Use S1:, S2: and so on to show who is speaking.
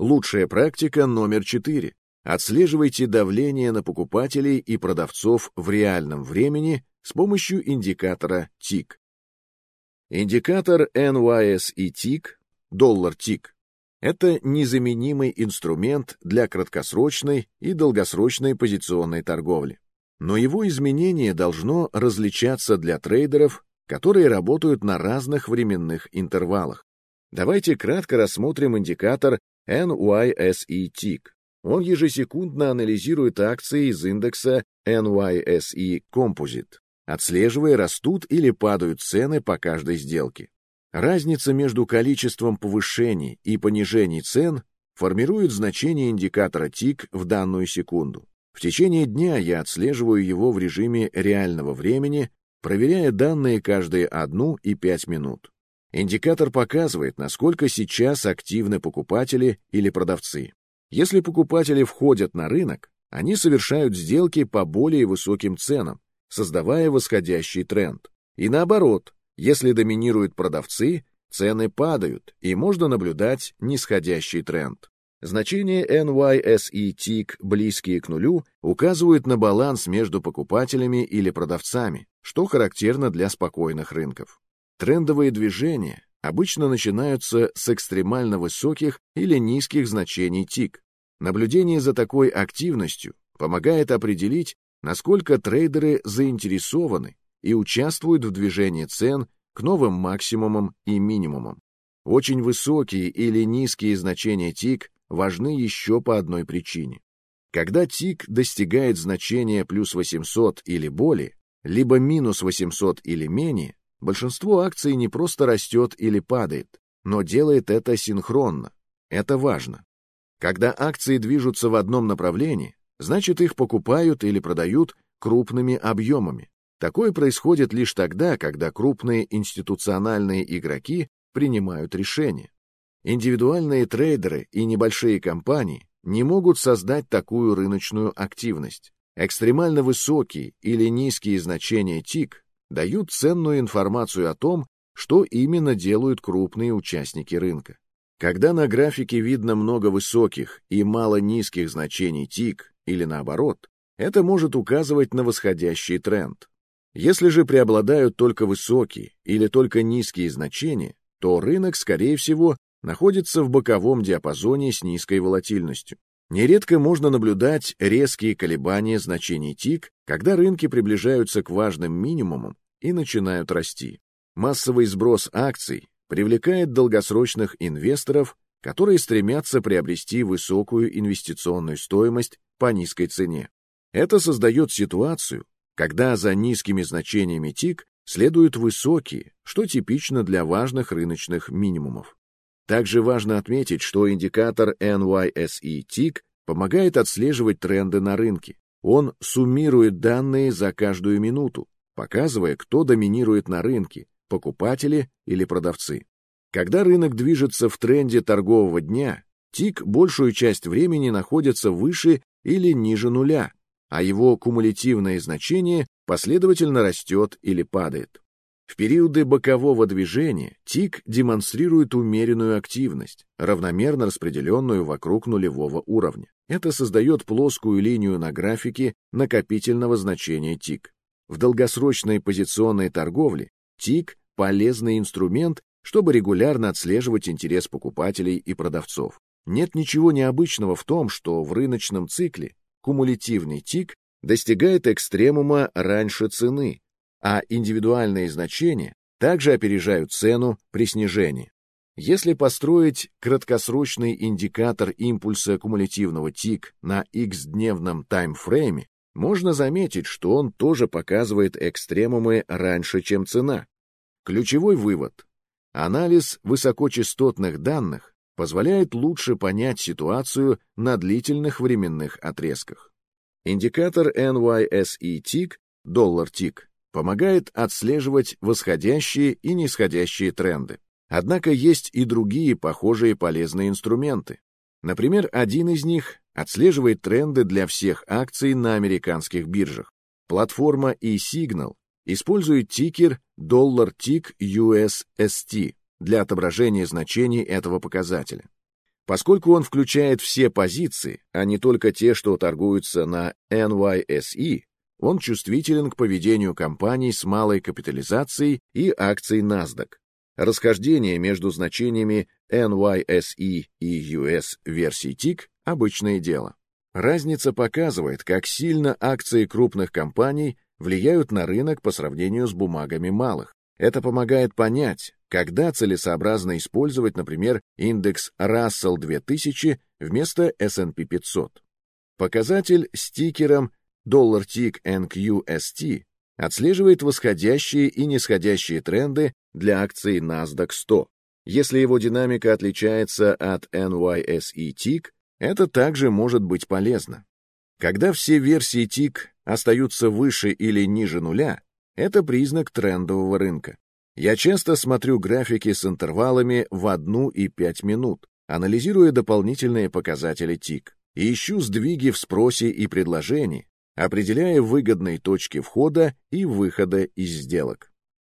S1: Лучшая практика номер 4. Отслеживайте давление на покупателей и продавцов в реальном времени с помощью индикатора TIC. Индикатор NYSE TIC, доллар TIC, это незаменимый инструмент для краткосрочной и долгосрочной позиционной торговли. Но его изменение должно различаться для трейдеров, которые работают на разных временных интервалах. Давайте кратко рассмотрим индикатор NYSE TIC. Он ежесекундно анализирует акции из индекса NYSE Composite, отслеживая, растут или падают цены по каждой сделке. Разница между количеством повышений и понижений цен формирует значение индикатора ТИК в данную секунду. В течение дня я отслеживаю его в режиме реального времени, проверяя данные каждые одну и пять минут. Индикатор показывает, насколько сейчас активны покупатели или продавцы. Если покупатели входят на рынок, они совершают сделки по более высоким ценам, создавая восходящий тренд. И наоборот, если доминируют продавцы, цены падают, и можно наблюдать нисходящий тренд. Значения NYSE TIC, близкие к нулю, указывают на баланс между покупателями или продавцами, что характерно для спокойных рынков. Трендовые движения обычно начинаются с экстремально высоких или низких значений ТИК. Наблюдение за такой активностью помогает определить, насколько трейдеры заинтересованы и участвуют в движении цен к новым максимумам и минимумам. Очень высокие или низкие значения ТИК важны еще по одной причине. Когда ТИК достигает значения плюс 800 или более, либо минус 800 или менее, большинство акций не просто растет или падает, но делает это синхронно. Это важно. Когда акции движутся в одном направлении, значит их покупают или продают крупными объемами. Такое происходит лишь тогда, когда крупные институциональные игроки принимают решения. Индивидуальные трейдеры и небольшие компании не могут создать такую рыночную активность. Экстремально высокие или низкие значения ТИК дают ценную информацию о том, что именно делают крупные участники рынка. Когда на графике видно много высоких и мало низких значений ТИК или наоборот, это может указывать на восходящий тренд. Если же преобладают только высокие или только низкие значения, то рынок, скорее всего, находится в боковом диапазоне с низкой волатильностью. Нередко можно наблюдать резкие колебания значений ТИК, когда рынки приближаются к важным минимумам и начинают расти. Массовый сброс акций привлекает долгосрочных инвесторов, которые стремятся приобрести высокую инвестиционную стоимость по низкой цене. Это создает ситуацию, когда за низкими значениями ТИК следуют высокие, что типично для важных рыночных минимумов. Также важно отметить, что индикатор NYSE TIC помогает отслеживать тренды на рынке. Он суммирует данные за каждую минуту, показывая, кто доминирует на рынке, покупатели или продавцы. Когда рынок движется в тренде торгового дня, ТИК большую часть времени находится выше или ниже нуля, а его кумулятивное значение последовательно растет или падает. В периоды бокового движения тик демонстрирует умеренную активность, равномерно распределенную вокруг нулевого уровня. Это создает плоскую линию на графике накопительного значения тик. В долгосрочной позиционной торговле тик – полезный инструмент, чтобы регулярно отслеживать интерес покупателей и продавцов. Нет ничего необычного в том, что в рыночном цикле кумулятивный тик достигает экстремума раньше цены, а индивидуальные значения также опережают цену при снижении. Если построить краткосрочный индикатор импульса кумулятивного тик на X-дневном таймфрейме, можно заметить, что он тоже показывает экстремумы раньше, чем цена. Ключевой вывод. Анализ высокочастотных данных позволяет лучше понять ситуацию на длительных временных отрезках. Индикатор NYSE TIC, доллар TIC, помогает отслеживать восходящие и нисходящие тренды. Однако есть и другие похожие полезные инструменты. Например, один из них отслеживает тренды для всех акций на американских биржах. Платформа eSignal использует тикер $TIC для отображения значений этого показателя. Поскольку он включает все позиции, а не только те, что торгуются на NYSE, он чувствителен к поведению компаний с малой капитализацией и акций NASDAQ. Расхождение между значениями NYSE и US версий TIC – обычное дело. Разница показывает, как сильно акции крупных компаний влияют на рынок по сравнению с бумагами малых. Это помогает понять, когда целесообразно использовать, например, индекс Russell 2000 вместо S&P 500. Показатель с тикером $TIC NQST отслеживает восходящие и нисходящие тренды для акций NASDAQ 100. Если его динамика отличается от NYSE TIC, это также может быть полезно. Когда все версии TIC остаются выше или ниже нуля, это признак трендового рынка. Я часто смотрю графики с интервалами в 1 и 5 минут, анализируя дополнительные показатели ТИК, и ищу сдвиги в спросе и предложении, определяя выгодные точки входа и выхода из сделок.